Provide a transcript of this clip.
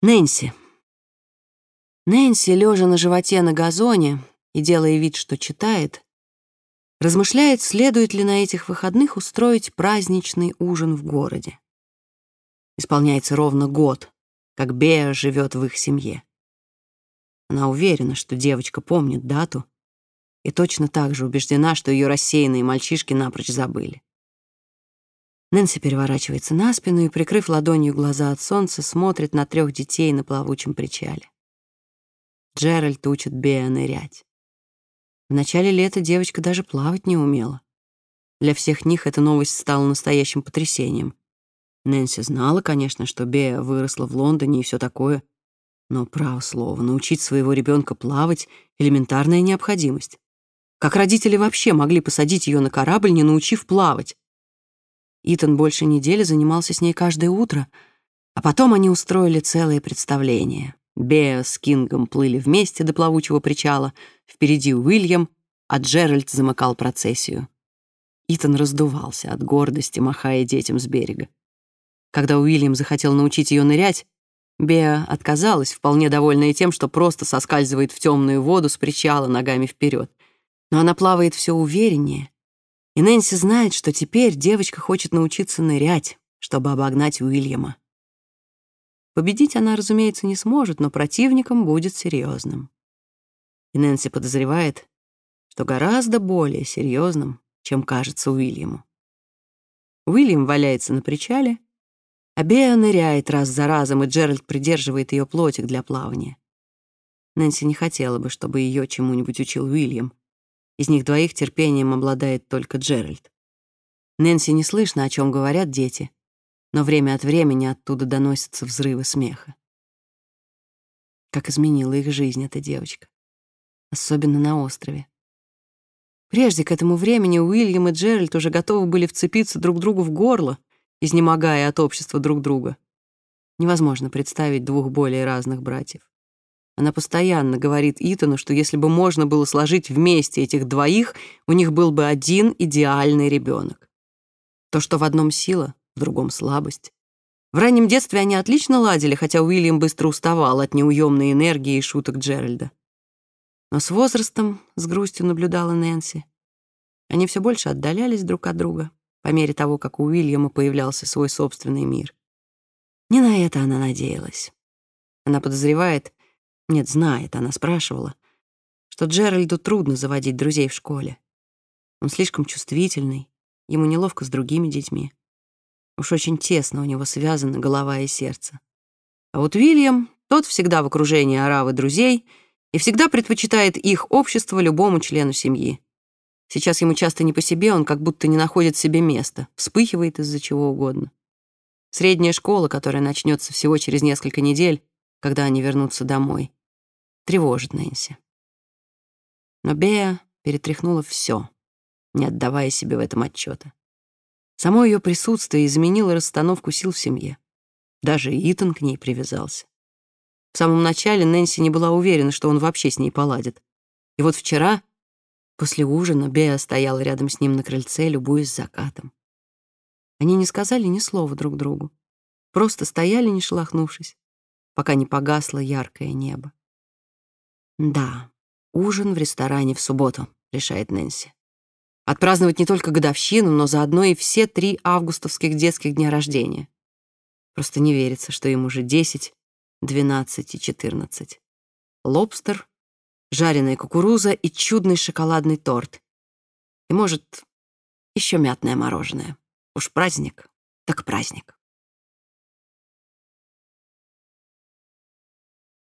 Нэнси. Нэнси, лежа на животе на газоне и делая вид, что читает, размышляет, следует ли на этих выходных устроить праздничный ужин в городе. Исполняется ровно год, как Беа живет в их семье. Она уверена, что девочка помнит дату и точно так же убеждена, что ее рассеянные мальчишки напрочь забыли. Нэнси переворачивается на спину и, прикрыв ладонью глаза от солнца, смотрит на трех детей на плавучем причале. Джеральд учит Беа нырять. В начале лета девочка даже плавать не умела. Для всех них эта новость стала настоящим потрясением. Нэнси знала, конечно, что Беа выросла в Лондоне и все такое, но, право слово, научить своего ребенка плавать — элементарная необходимость. Как родители вообще могли посадить ее на корабль, не научив плавать? Итан больше недели занимался с ней каждое утро, а потом они устроили целое представление. Беа с Кингом плыли вместе до плавучего причала, впереди Уильям, а Джеральд замыкал процессию. Итан раздувался от гордости, махая детям с берега. Когда Уильям захотел научить ее нырять, Беа отказалась, вполне довольная тем, что просто соскальзывает в темную воду с причала ногами вперед. Но она плавает все увереннее, и Нэнси знает, что теперь девочка хочет научиться нырять, чтобы обогнать Уильяма. Победить она, разумеется, не сможет, но противником будет серьезным. И Нэнси подозревает, что гораздо более серьезным, чем кажется Уильяму. Уильям валяется на причале, а Беа ныряет раз за разом, и Джеральд придерживает ее плотик для плавания. Нэнси не хотела бы, чтобы ее чему-нибудь учил Уильям. Из них двоих терпением обладает только Джеральд. Нэнси не слышно, о чем говорят дети, но время от времени оттуда доносятся взрывы смеха. Как изменила их жизнь эта девочка. Особенно на острове. Прежде к этому времени Уильям и Джеральд уже готовы были вцепиться друг другу в горло, изнемогая от общества друг друга. Невозможно представить двух более разных братьев. Она постоянно говорит Итану, что если бы можно было сложить вместе этих двоих, у них был бы один идеальный ребенок. То, что в одном сила, в другом слабость. В раннем детстве они отлично ладили, хотя Уильям быстро уставал от неуемной энергии и шуток Джеральда. Но с возрастом, с грустью наблюдала Нэнси, они все больше отдалялись друг от друга по мере того, как у Уильяма появлялся свой собственный мир. Не на это она надеялась. Она подозревает, нет, знает, она спрашивала, что Джеральду трудно заводить друзей в школе. Он слишком чувствительный, ему неловко с другими детьми. Уж очень тесно у него связаны голова и сердце. А вот Уильям, тот всегда в окружении оравы друзей и всегда предпочитает их общество любому члену семьи. Сейчас ему часто не по себе, он как будто не находит себе места, вспыхивает из-за чего угодно. Средняя школа, которая начнется всего через несколько недель, когда они вернутся домой тревожит Нэнси. Но Беа перетряхнула все, не отдавая себе в этом отчета. Само ее присутствие изменило расстановку сил в семье. Даже Итан к ней привязался. В самом начале Нэнси не была уверена, что он вообще с ней поладит. И вот вчера, после ужина, Беа стояла рядом с ним на крыльце, любуясь закатом. Они не сказали ни слова друг другу, просто стояли, не шелохнувшись, пока не погасло яркое небо. Да, ужин в ресторане в субботу, решает Нэнси. Отпраздновать не только годовщину, но заодно и все три августовских детских дня рождения. Просто не верится, что им уже 10, 12 и 14. Лобстер, жареная кукуруза и чудный шоколадный торт. И, может, еще мятное мороженое. Уж праздник, так праздник.